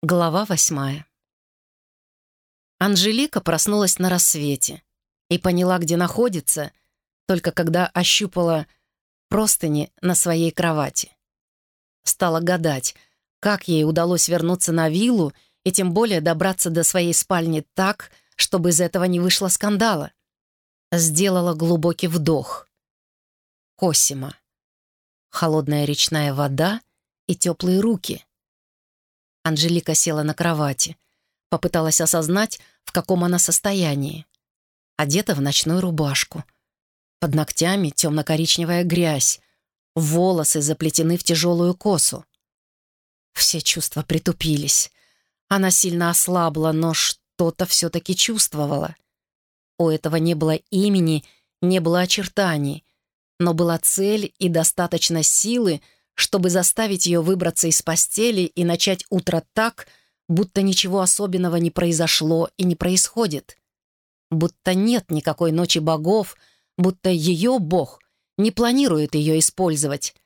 Глава восьмая. Анжелика проснулась на рассвете и поняла, где находится, только когда ощупала простыни на своей кровати. Стала гадать, как ей удалось вернуться на виллу и тем более добраться до своей спальни так, чтобы из этого не вышло скандала. Сделала глубокий вдох. Косима. Холодная речная вода и теплые руки — Анжелика села на кровати. Попыталась осознать, в каком она состоянии. Одета в ночную рубашку. Под ногтями темно-коричневая грязь. Волосы заплетены в тяжелую косу. Все чувства притупились. Она сильно ослабла, но что-то все-таки чувствовала. У этого не было имени, не было очертаний, но была цель и достаточно силы, чтобы заставить ее выбраться из постели и начать утро так, будто ничего особенного не произошло и не происходит. Будто нет никакой ночи богов, будто ее бог не планирует ее использовать.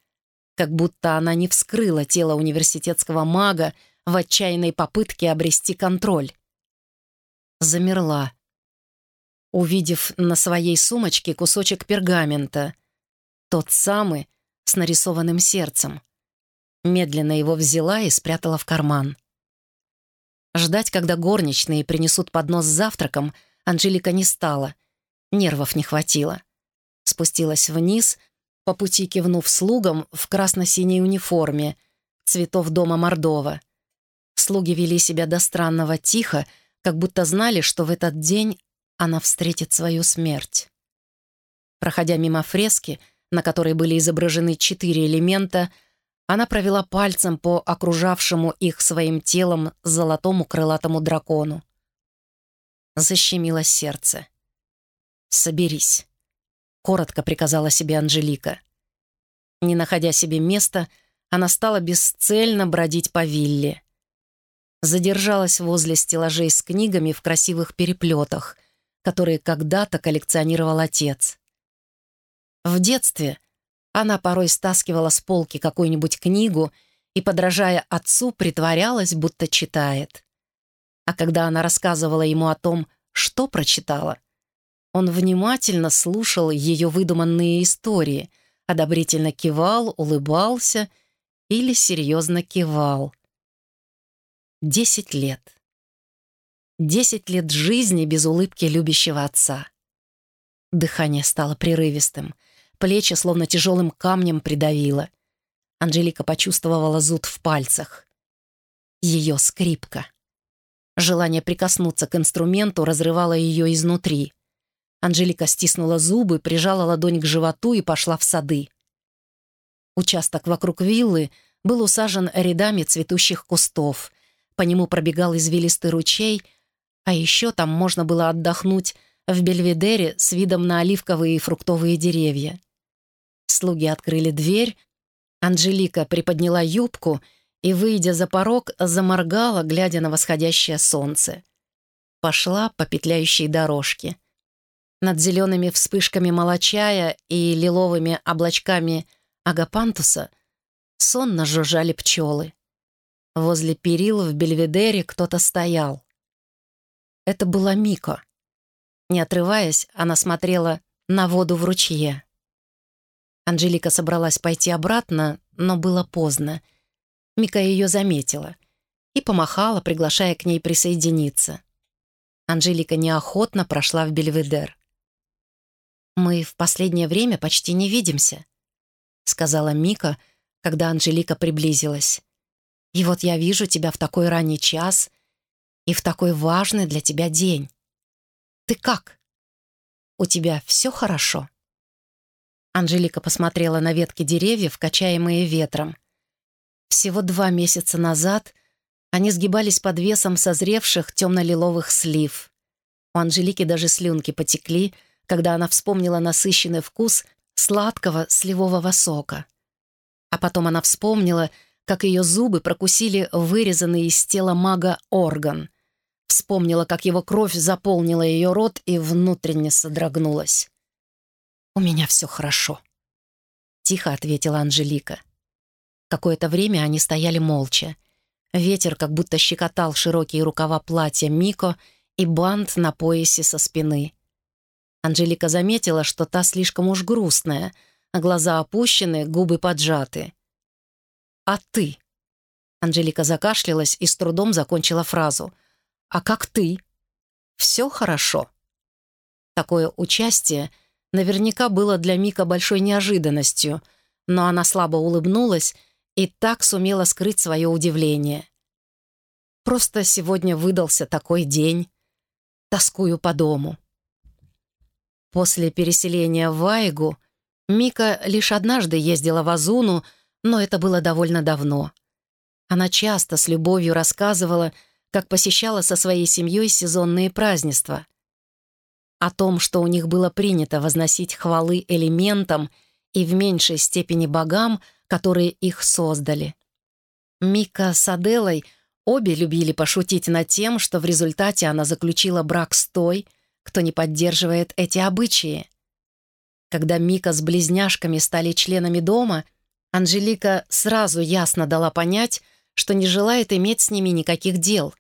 Как будто она не вскрыла тело университетского мага в отчаянной попытке обрести контроль. Замерла, увидев на своей сумочке кусочек пергамента, тот самый, с нарисованным сердцем. Медленно его взяла и спрятала в карман. Ждать, когда горничные принесут поднос с завтраком, Анжелика не стала. Нервов не хватило. Спустилась вниз, по пути кивнув слугам в красно-синей униформе, цветов дома Мордова. Слуги вели себя до странного тихо, как будто знали, что в этот день она встретит свою смерть. Проходя мимо фрески, на которой были изображены четыре элемента, она провела пальцем по окружавшему их своим телом золотому крылатому дракону. Защемило сердце. «Соберись», — коротко приказала себе Анжелика. Не находя себе места, она стала бесцельно бродить по вилле. Задержалась возле стеллажей с книгами в красивых переплетах, которые когда-то коллекционировал отец. В детстве она порой стаскивала с полки какую-нибудь книгу и, подражая отцу, притворялась, будто читает. А когда она рассказывала ему о том, что прочитала, он внимательно слушал ее выдуманные истории, одобрительно кивал, улыбался или серьезно кивал. Десять лет. Десять лет жизни без улыбки любящего отца. Дыхание стало прерывистым — Плечи словно тяжелым камнем придавило. Анжелика почувствовала зуд в пальцах. Ее скрипка. Желание прикоснуться к инструменту разрывало ее изнутри. Анжелика стиснула зубы, прижала ладонь к животу и пошла в сады. Участок вокруг виллы был усажен рядами цветущих кустов. По нему пробегал извилистый ручей, а еще там можно было отдохнуть в Бельведере с видом на оливковые и фруктовые деревья. Слуги открыли дверь. Анжелика приподняла юбку и, выйдя за порог, заморгала, глядя на восходящее солнце. Пошла по петляющей дорожке. Над зелеными вспышками молочая и лиловыми облачками агапантуса сонно жужжали пчелы. Возле перил в бельведере кто-то стоял. Это была Мико. Не отрываясь, она смотрела на воду в ручье. Анжелика собралась пойти обратно, но было поздно. Мика ее заметила и помахала, приглашая к ней присоединиться. Анжелика неохотно прошла в Бельведер. «Мы в последнее время почти не видимся», — сказала Мика, когда Анжелика приблизилась. «И вот я вижу тебя в такой ранний час и в такой важный для тебя день. Ты как? У тебя все хорошо?» Анжелика посмотрела на ветки деревьев, качаемые ветром. Всего два месяца назад они сгибались под весом созревших темно-лиловых слив. У Анжелики даже слюнки потекли, когда она вспомнила насыщенный вкус сладкого сливового сока. А потом она вспомнила, как ее зубы прокусили вырезанный из тела мага орган. Вспомнила, как его кровь заполнила ее рот и внутренне содрогнулась. «У меня все хорошо», — тихо ответила Анжелика. Какое-то время они стояли молча. Ветер как будто щекотал широкие рукава платья Мико и бант на поясе со спины. Анжелика заметила, что та слишком уж грустная, а глаза опущены, губы поджаты. «А ты?» Анжелика закашлялась и с трудом закончила фразу. «А как ты?» «Все хорошо». Такое участие наверняка было для Мика большой неожиданностью, но она слабо улыбнулась и так сумела скрыть свое удивление. «Просто сегодня выдался такой день. Тоскую по дому». После переселения в Вайгу Мика лишь однажды ездила в Азуну, но это было довольно давно. Она часто с любовью рассказывала, как посещала со своей семьей сезонные празднества. О том, что у них было принято возносить хвалы элементам и в меньшей степени богам, которые их создали. Мика с Аделой обе любили пошутить над тем, что в результате она заключила брак с той, кто не поддерживает эти обычаи. Когда Мика с близняшками стали членами дома, Анжелика сразу ясно дала понять, что не желает иметь с ними никаких дел.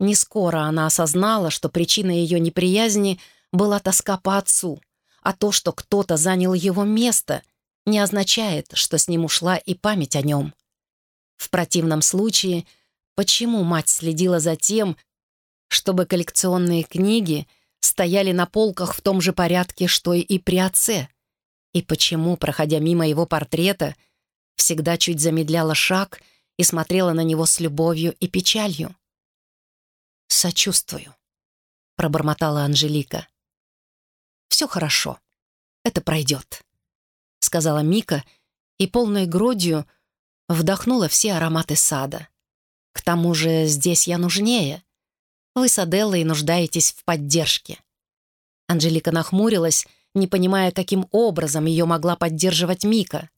Не скоро она осознала, что причиной ее неприязни была тоска по отцу, а то, что кто-то занял его место, не означает, что с ним ушла и память о нем. В противном случае, почему мать следила за тем, чтобы коллекционные книги — стояли на полках в том же порядке, что и при отце? И почему, проходя мимо его портрета, всегда чуть замедляла шаг и смотрела на него с любовью и печалью? «Сочувствую», — пробормотала Анжелика. «Все хорошо. Это пройдет», — сказала Мика и полной грудью вдохнула все ароматы сада. «К тому же здесь я нужнее. Вы с Аделлой нуждаетесь в поддержке». Анжелика нахмурилась, не понимая, каким образом ее могла поддерживать Мика.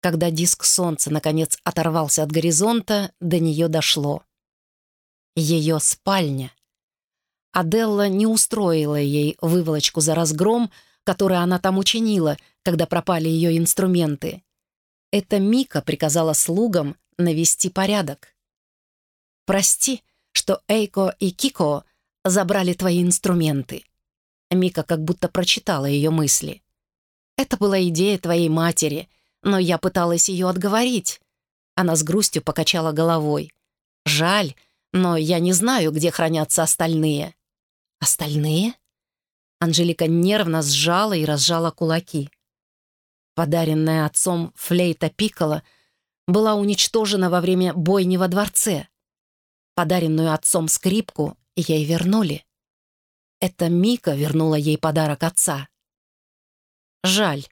Когда диск солнца, наконец, оторвался от горизонта, до нее дошло. Ее спальня. Аделла не устроила ей выволочку за разгром, который она там учинила, когда пропали ее инструменты. Это Мика приказала слугам навести порядок. «Прости», что Эйко и Кико забрали твои инструменты». Мика как будто прочитала ее мысли. «Это была идея твоей матери, но я пыталась ее отговорить». Она с грустью покачала головой. «Жаль, но я не знаю, где хранятся остальные». «Остальные?» Анжелика нервно сжала и разжала кулаки. Подаренная отцом флейта Пиккола была уничтожена во время бойни во дворце. Подаренную отцом скрипку ей вернули. Это Мика вернула ей подарок отца. «Жаль,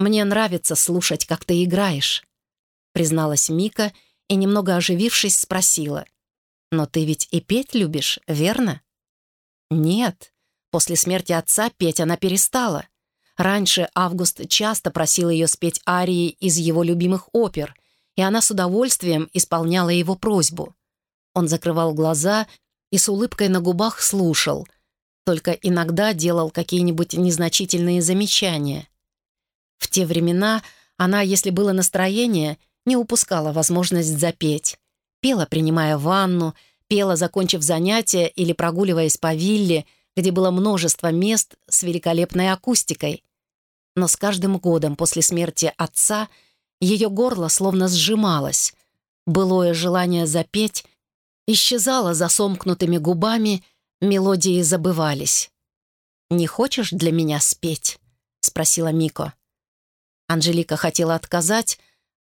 мне нравится слушать, как ты играешь», призналась Мика и, немного оживившись, спросила. «Но ты ведь и петь любишь, верно?» «Нет. После смерти отца петь она перестала. Раньше Август часто просил ее спеть арии из его любимых опер, и она с удовольствием исполняла его просьбу. Он закрывал глаза и с улыбкой на губах слушал, только иногда делал какие-нибудь незначительные замечания. В те времена она, если было настроение, не упускала возможность запеть. Пела, принимая ванну, пела, закончив занятия или прогуливаясь по вилле, где было множество мест с великолепной акустикой. Но с каждым годом после смерти отца ее горло словно сжималось. Былое желание запеть исчезала за сомкнутыми губами, мелодии забывались. «Не хочешь для меня спеть?» — спросила Мико. Анжелика хотела отказать,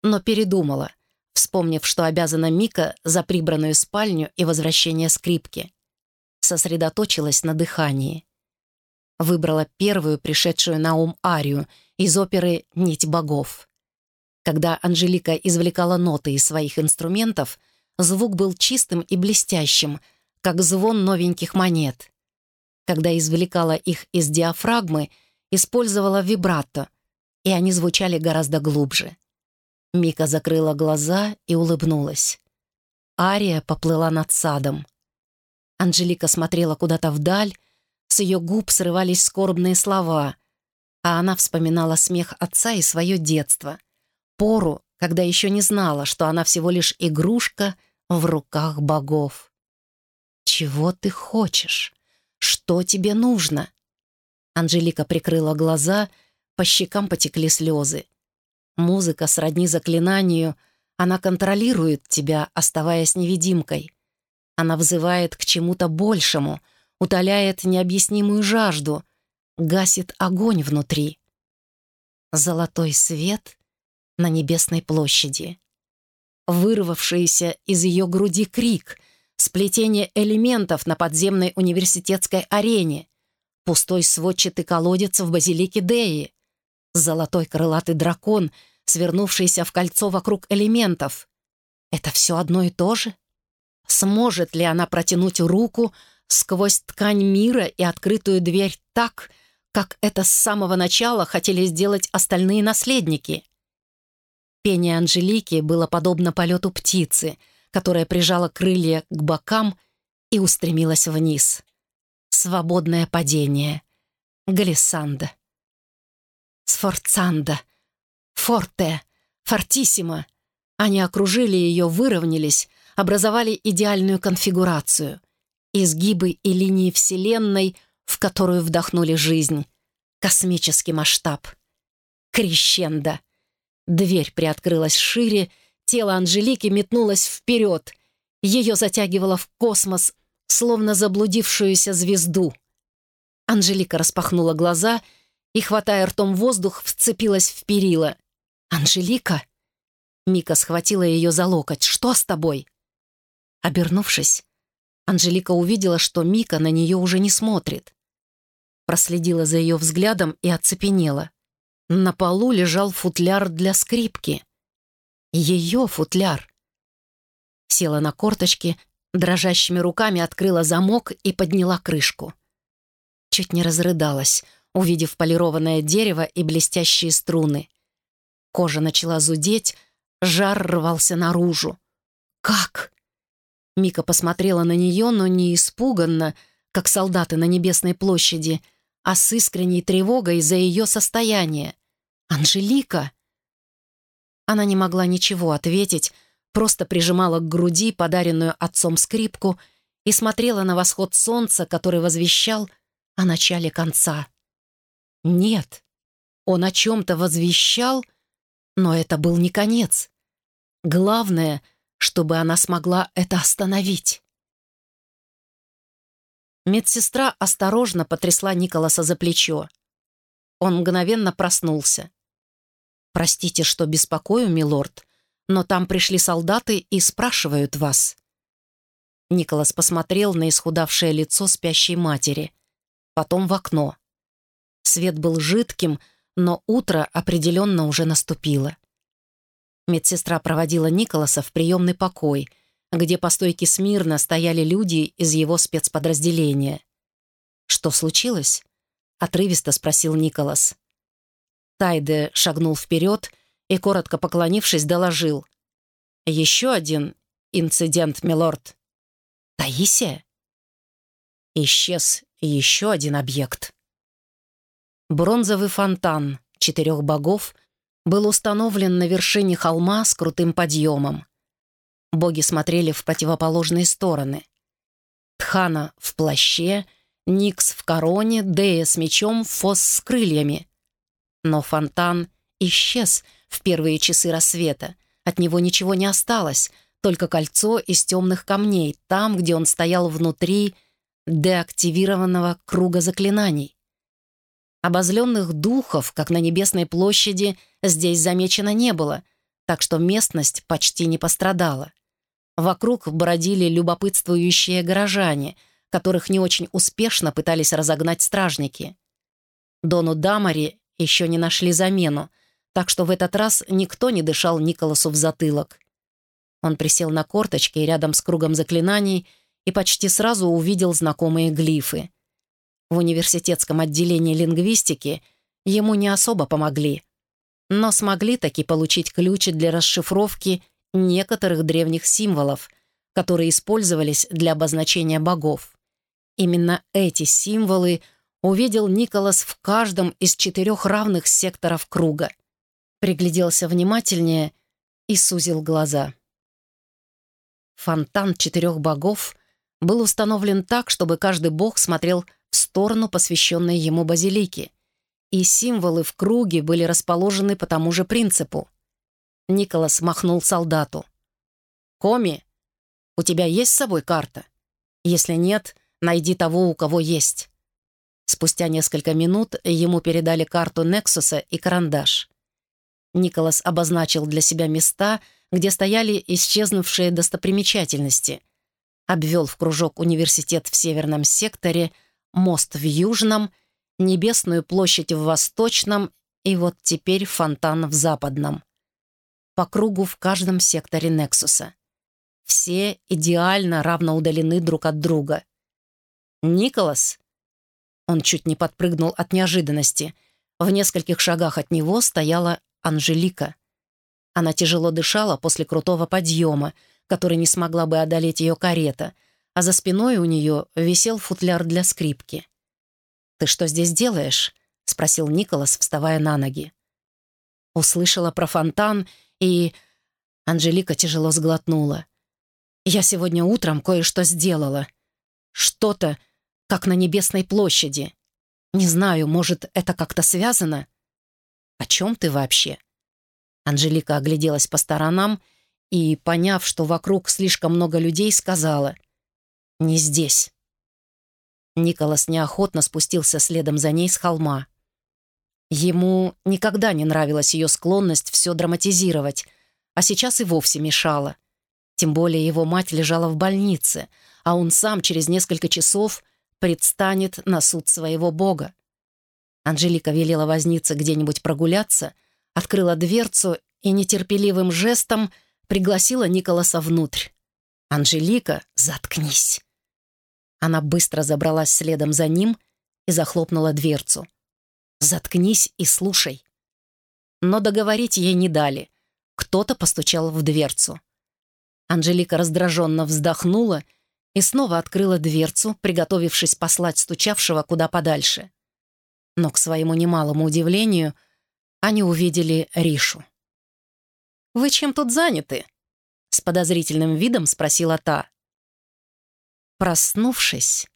но передумала, вспомнив, что обязана Мика за прибранную спальню и возвращение скрипки. Сосредоточилась на дыхании. Выбрала первую пришедшую на ум арию из оперы «Нить богов». Когда Анжелика извлекала ноты из своих инструментов — Звук был чистым и блестящим, как звон новеньких монет. Когда извлекала их из диафрагмы, использовала вибрато, и они звучали гораздо глубже. Мика закрыла глаза и улыбнулась. Ария поплыла над садом. Анжелика смотрела куда-то вдаль, с ее губ срывались скорбные слова, а она вспоминала смех отца и свое детство, пору, когда еще не знала, что она всего лишь игрушка в руках богов. «Чего ты хочешь? Что тебе нужно?» Анжелика прикрыла глаза, по щекам потекли слезы. Музыка сродни заклинанию, она контролирует тебя, оставаясь невидимкой. Она взывает к чему-то большему, утоляет необъяснимую жажду, гасит огонь внутри. Золотой свет на небесной площади. Вырвавшийся из ее груди крик, сплетение элементов на подземной университетской арене, пустой сводчатый колодец в базилике Деи, золотой крылатый дракон, свернувшийся в кольцо вокруг элементов. Это все одно и то же? Сможет ли она протянуть руку сквозь ткань мира и открытую дверь так, как это с самого начала хотели сделать остальные наследники? Пение Анжелики было подобно полету птицы, которая прижала крылья к бокам и устремилась вниз. Свободное падение. Глиссанда. Сфорцанда. Форте. Фортиссимо. Они окружили ее, выровнялись, образовали идеальную конфигурацию. Изгибы и линии Вселенной, в которую вдохнули жизнь. Космический масштаб. Крещендо. Дверь приоткрылась шире, тело Анжелики метнулось вперед. Ее затягивало в космос, словно заблудившуюся звезду. Анжелика распахнула глаза и, хватая ртом воздух, вцепилась в перила. «Анжелика?» Мика схватила ее за локоть. «Что с тобой?» Обернувшись, Анжелика увидела, что Мика на нее уже не смотрит. Проследила за ее взглядом и оцепенела. На полу лежал футляр для скрипки. Ее футляр. Села на корточки, дрожащими руками открыла замок и подняла крышку. Чуть не разрыдалась, увидев полированное дерево и блестящие струны. Кожа начала зудеть, жар рвался наружу. «Как?» Мика посмотрела на нее, но не испуганно, как солдаты на Небесной площади, а с искренней тревогой за ее состояние. «Анжелика!» Она не могла ничего ответить, просто прижимала к груди подаренную отцом скрипку и смотрела на восход солнца, который возвещал о начале конца. Нет, он о чем-то возвещал, но это был не конец. Главное — чтобы она смогла это остановить. Медсестра осторожно потрясла Николаса за плечо. Он мгновенно проснулся. «Простите, что беспокою, милорд, но там пришли солдаты и спрашивают вас». Николас посмотрел на исхудавшее лицо спящей матери, потом в окно. Свет был жидким, но утро определенно уже наступило. Медсестра проводила Николаса в приемный покой, где по стойке смирно стояли люди из его спецподразделения. «Что случилось?» — отрывисто спросил Николас. Тайде шагнул вперед и, коротко поклонившись, доложил. «Еще один инцидент, милорд». «Таисия?» Исчез еще один объект. Бронзовый фонтан четырех богов — был установлен на вершине холма с крутым подъемом. Боги смотрели в противоположные стороны. Тхана в плаще, Никс в короне, Дея с мечом, Фос с крыльями. Но фонтан исчез в первые часы рассвета. От него ничего не осталось, только кольцо из темных камней, там, где он стоял внутри деактивированного круга заклинаний. Обозленных духов, как на Небесной площади, здесь замечено не было, так что местность почти не пострадала. Вокруг бродили любопытствующие горожане, которых не очень успешно пытались разогнать стражники. Дону Дамари еще не нашли замену, так что в этот раз никто не дышал Николасу в затылок. Он присел на корточки рядом с кругом заклинаний и почти сразу увидел знакомые глифы. В университетском отделении лингвистики ему не особо помогли, но смогли таки получить ключи для расшифровки некоторых древних символов, которые использовались для обозначения богов. Именно эти символы увидел Николас в каждом из четырех равных секторов круга. Пригляделся внимательнее и сузил глаза. Фонтан четырех богов был установлен так, чтобы каждый бог смотрел сторону посвященной ему базилики, и символы в круге были расположены по тому же принципу. Николас махнул солдату. «Коми, у тебя есть с собой карта? Если нет, найди того, у кого есть». Спустя несколько минут ему передали карту Нексуса и карандаш. Николас обозначил для себя места, где стояли исчезнувшие достопримечательности, обвел в кружок университет в северном секторе, мост в южном, небесную площадь в восточном и вот теперь фонтан в западном. По кругу в каждом секторе Нексуса. Все идеально равно удалены друг от друга. «Николас!» Он чуть не подпрыгнул от неожиданности. В нескольких шагах от него стояла Анжелика. Она тяжело дышала после крутого подъема, который не смогла бы одолеть ее карета, а за спиной у нее висел футляр для скрипки. «Ты что здесь делаешь?» — спросил Николас, вставая на ноги. Услышала про фонтан, и... Анжелика тяжело сглотнула. «Я сегодня утром кое-что сделала. Что-то, как на Небесной площади. Не знаю, может, это как-то связано?» «О чем ты вообще?» Анжелика огляделась по сторонам и, поняв, что вокруг слишком много людей, сказала «Не здесь». Николас неохотно спустился следом за ней с холма. Ему никогда не нравилась ее склонность все драматизировать, а сейчас и вовсе мешала. Тем более его мать лежала в больнице, а он сам через несколько часов предстанет на суд своего бога. Анжелика велела возниться где-нибудь прогуляться, открыла дверцу и нетерпеливым жестом пригласила Николаса внутрь. «Анжелика, заткнись!» Она быстро забралась следом за ним и захлопнула дверцу. «Заткнись и слушай». Но договорить ей не дали. Кто-то постучал в дверцу. Анжелика раздраженно вздохнула и снова открыла дверцу, приготовившись послать стучавшего куда подальше но, к своему немалому удивлению, они увидели Ришу. «Вы чем тут заняты?» — с подозрительным видом спросила та. Проснувшись,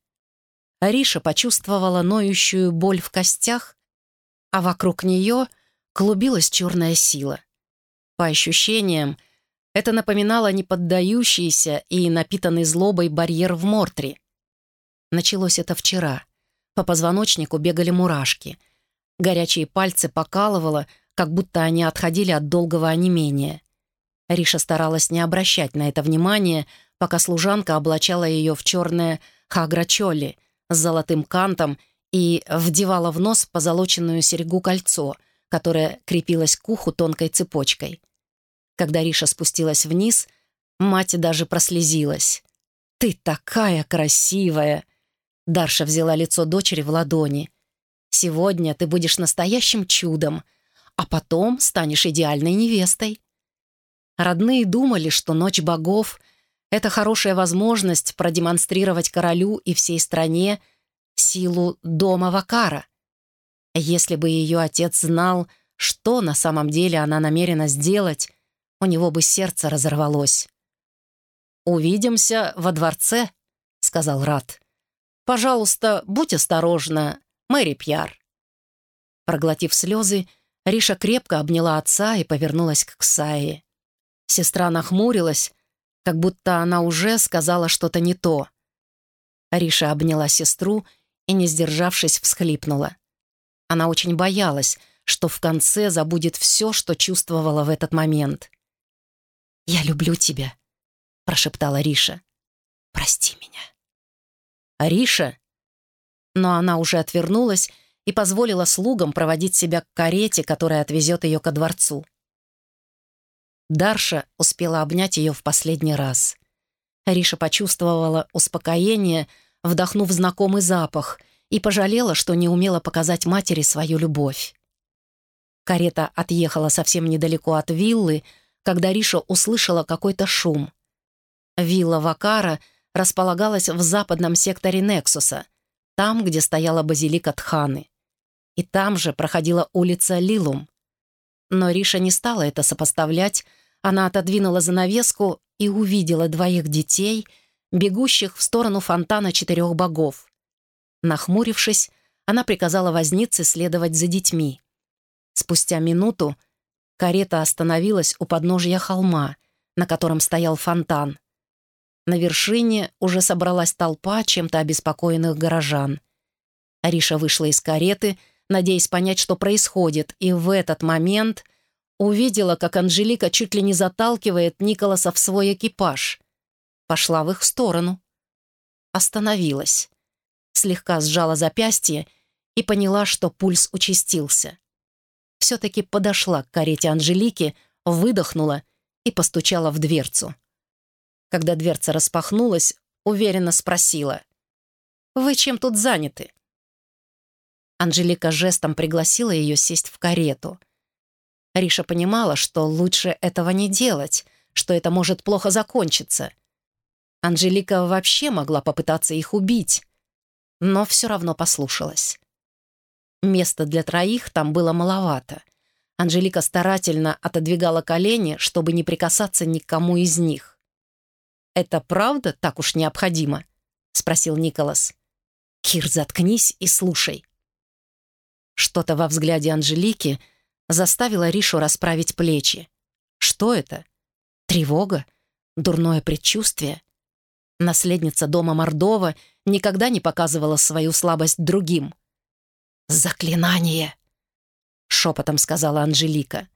Риша почувствовала ноющую боль в костях, а вокруг нее клубилась черная сила. По ощущениям, это напоминало неподдающийся и напитанный злобой барьер в Мортре. Началось это вчера — по позвоночнику бегали мурашки. Горячие пальцы покалывало, как будто они отходили от долгого онемения. Риша старалась не обращать на это внимания, пока служанка облачала ее в черное хаграчоли с золотым кантом и вдевала в нос позолоченную серьгу-кольцо, которое крепилось к уху тонкой цепочкой. Когда Риша спустилась вниз, мать даже прослезилась. «Ты такая красивая!» Дарша взяла лицо дочери в ладони. «Сегодня ты будешь настоящим чудом, а потом станешь идеальной невестой». Родные думали, что Ночь богов — это хорошая возможность продемонстрировать королю и всей стране силу дома Вакара. Если бы ее отец знал, что на самом деле она намерена сделать, у него бы сердце разорвалось. «Увидимся во дворце», — сказал Рат. «Пожалуйста, будь осторожна, Мэри Пьяр». Проглотив слезы, Риша крепко обняла отца и повернулась к Ксае. Сестра нахмурилась, как будто она уже сказала что-то не то. Риша обняла сестру и, не сдержавшись, всхлипнула. Она очень боялась, что в конце забудет все, что чувствовала в этот момент. «Я люблю тебя», — прошептала Риша. «Прости меня». «Ариша?» Но она уже отвернулась и позволила слугам проводить себя к карете, которая отвезет ее ко дворцу. Дарша успела обнять ее в последний раз. Ариша почувствовала успокоение, вдохнув знакомый запах, и пожалела, что не умела показать матери свою любовь. Карета отъехала совсем недалеко от виллы, когда Риша услышала какой-то шум. Вилла Вакара — располагалась в западном секторе Нексуса, там, где стояла базилика Тханы. И там же проходила улица Лилум. Но Риша не стала это сопоставлять, она отодвинула занавеску и увидела двоих детей, бегущих в сторону фонтана четырех богов. Нахмурившись, она приказала вознице следовать за детьми. Спустя минуту карета остановилась у подножья холма, на котором стоял фонтан. На вершине уже собралась толпа чем-то обеспокоенных горожан. Ариша вышла из кареты, надеясь понять, что происходит, и в этот момент увидела, как Анжелика чуть ли не заталкивает Николаса в свой экипаж. Пошла в их сторону. Остановилась. Слегка сжала запястье и поняла, что пульс участился. Все-таки подошла к карете Анжелики, выдохнула и постучала в дверцу. Когда дверца распахнулась, уверенно спросила. «Вы чем тут заняты?» Анжелика жестом пригласила ее сесть в карету. Риша понимала, что лучше этого не делать, что это может плохо закончиться. Анжелика вообще могла попытаться их убить, но все равно послушалась. Места для троих там было маловато. Анжелика старательно отодвигала колени, чтобы не прикасаться ни к кому из них. «Это правда так уж необходимо?» — спросил Николас. «Кир, заткнись и слушай». Что-то во взгляде Анжелики заставило Ришу расправить плечи. Что это? Тревога? Дурное предчувствие? Наследница дома Мордова никогда не показывала свою слабость другим. «Заклинание!» — шепотом сказала Анжелика.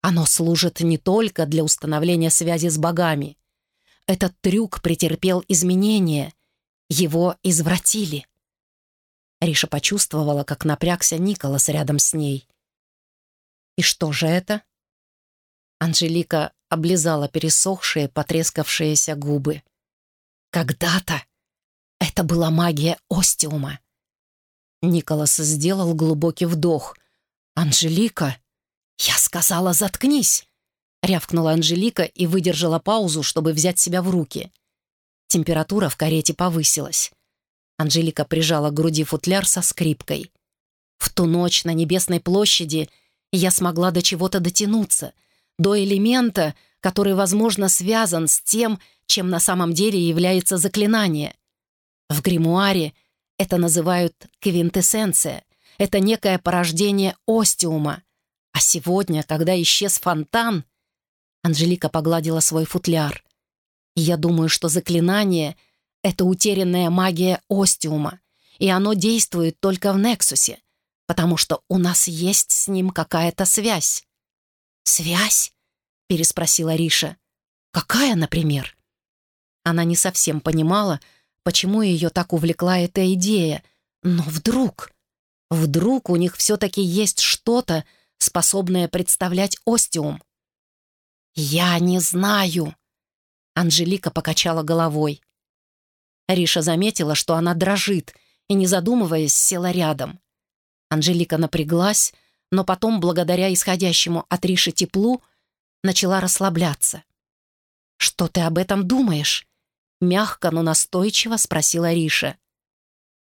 «Оно служит не только для установления связи с богами. Этот трюк претерпел изменения. Его извратили». Риша почувствовала, как напрягся Николас рядом с ней. «И что же это?» Анжелика облизала пересохшие, потрескавшиеся губы. «Когда-то это была магия Остиума». Николас сделал глубокий вдох. «Анжелика!» «Я сказала, заткнись!» Рявкнула Анжелика и выдержала паузу, чтобы взять себя в руки. Температура в карете повысилась. Анжелика прижала к груди футляр со скрипкой. В ту ночь на Небесной площади я смогла до чего-то дотянуться, до элемента, который, возможно, связан с тем, чем на самом деле является заклинание. В гримуаре это называют квинтэссенция. Это некое порождение остиума. А сегодня, когда исчез фонтан, Анжелика погладила свой футляр. я думаю, что заклинание — это утерянная магия Остиума, и оно действует только в Нексусе, потому что у нас есть с ним какая-то связь». «Связь?» — переспросила Риша. «Какая, например?» Она не совсем понимала, почему ее так увлекла эта идея, но вдруг... Вдруг у них все-таки есть что-то, способное представлять Остиум. «Я не знаю», — Анжелика покачала головой. Риша заметила, что она дрожит, и, не задумываясь, села рядом. Анжелика напряглась, но потом, благодаря исходящему от Риши теплу, начала расслабляться. «Что ты об этом думаешь?» — мягко, но настойчиво спросила Риша.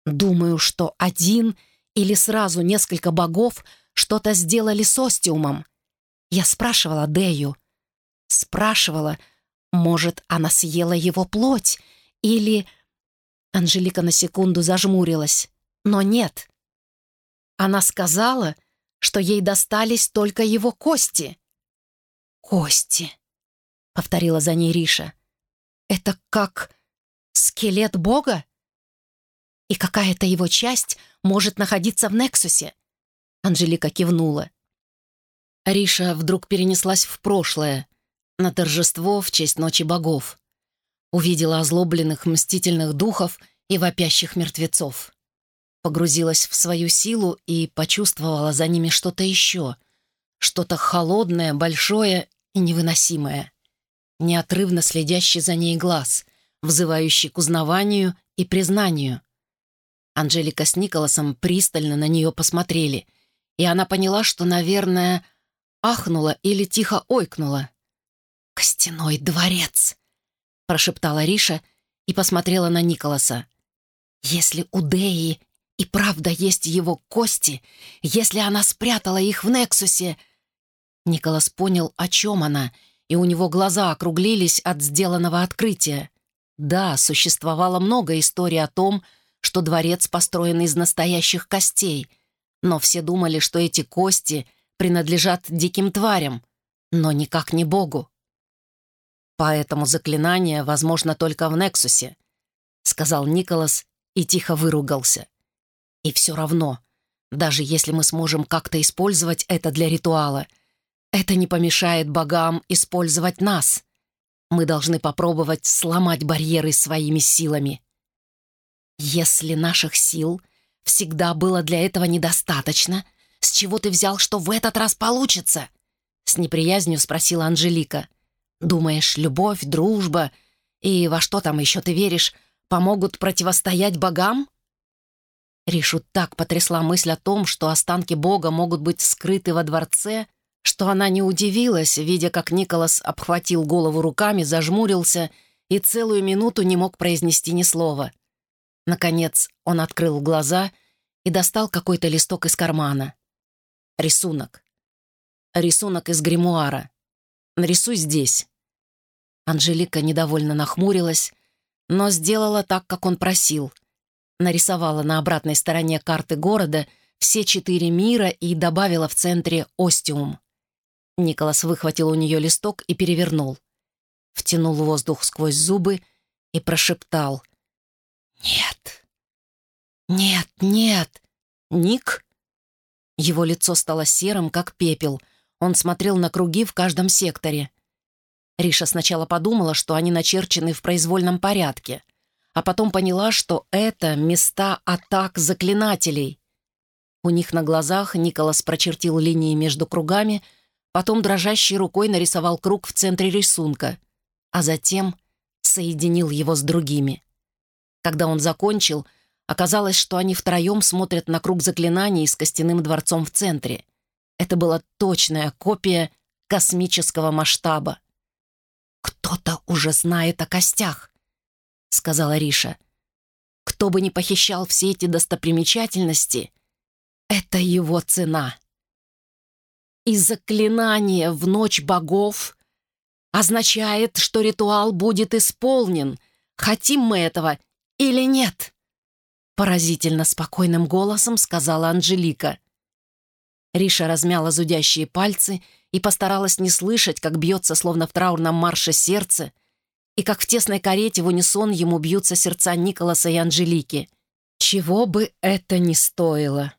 «Думаю, что один или сразу несколько богов что-то сделали с Остиумом. Я спрашивала Дею. Спрашивала, может, она съела его плоть или Анжелика на секунду зажмурилась. Но нет. Она сказала, что ей достались только его кости. «Кости», — повторила за ней Риша. «Это как скелет Бога? И какая-то его часть может находиться в Нексусе?» Анжелика кивнула. Риша вдруг перенеслась в прошлое, на торжество в честь Ночи Богов увидела озлобленных мстительных духов и вопящих мертвецов. Погрузилась в свою силу и почувствовала за ними что-то еще, что-то холодное, большое и невыносимое. Неотрывно следящий за ней глаз, взывающий к узнаванию и признанию. Анжелика с Николасом пристально на нее посмотрели, и она поняла, что, наверное, ахнула или тихо ойкнула. «Костяной дворец!» — прошептала Риша и посмотрела на Николаса. «Если у Деи и правда есть его кости, если она спрятала их в Нексусе...» Николас понял, о чем она, и у него глаза округлились от сделанного открытия. Да, существовало много историй о том, что дворец построен из настоящих костей, но все думали, что эти кости принадлежат диким тварям, но никак не Богу. «Поэтому заклинание возможно только в Нексусе», — сказал Николас и тихо выругался. «И все равно, даже если мы сможем как-то использовать это для ритуала, это не помешает богам использовать нас. Мы должны попробовать сломать барьеры своими силами». «Если наших сил всегда было для этого недостаточно, с чего ты взял, что в этот раз получится?» С неприязнью спросила Анжелика. Думаешь, любовь, дружба и во что там еще ты веришь, помогут противостоять богам? Ришу так потрясла мысль о том, что останки бога могут быть скрыты во дворце, что она не удивилась, видя, как Николас обхватил голову руками, зажмурился и целую минуту не мог произнести ни слова. Наконец он открыл глаза и достал какой-то листок из кармана. Рисунок. Рисунок из гримуара. Нарисуй здесь». Анжелика недовольно нахмурилась, но сделала так, как он просил. Нарисовала на обратной стороне карты города все четыре мира и добавила в центре остиум. Николас выхватил у нее листок и перевернул. Втянул воздух сквозь зубы и прошептал. «Нет! Нет, нет! Ник?» Его лицо стало серым, как пепел — он смотрел на круги в каждом секторе. Риша сначала подумала, что они начерчены в произвольном порядке, а потом поняла, что это места атак заклинателей. У них на глазах Николас прочертил линии между кругами, потом дрожащей рукой нарисовал круг в центре рисунка, а затем соединил его с другими. Когда он закончил, оказалось, что они втроем смотрят на круг заклинаний с костяным дворцом в центре — это была точная копия космического масштаба. «Кто-то уже знает о костях», — сказала Риша. «Кто бы ни похищал все эти достопримечательности, это его цена». И заклинание в ночь богов означает, что ритуал будет исполнен, хотим мы этого или нет. Поразительно спокойным голосом сказала Анжелика. Риша размяла зудящие пальцы и постаралась не слышать, как бьется, словно в траурном марше, сердце, и как в тесной карете в унисон ему бьются сердца Николаса и Анжелики. Чего бы это ни стоило.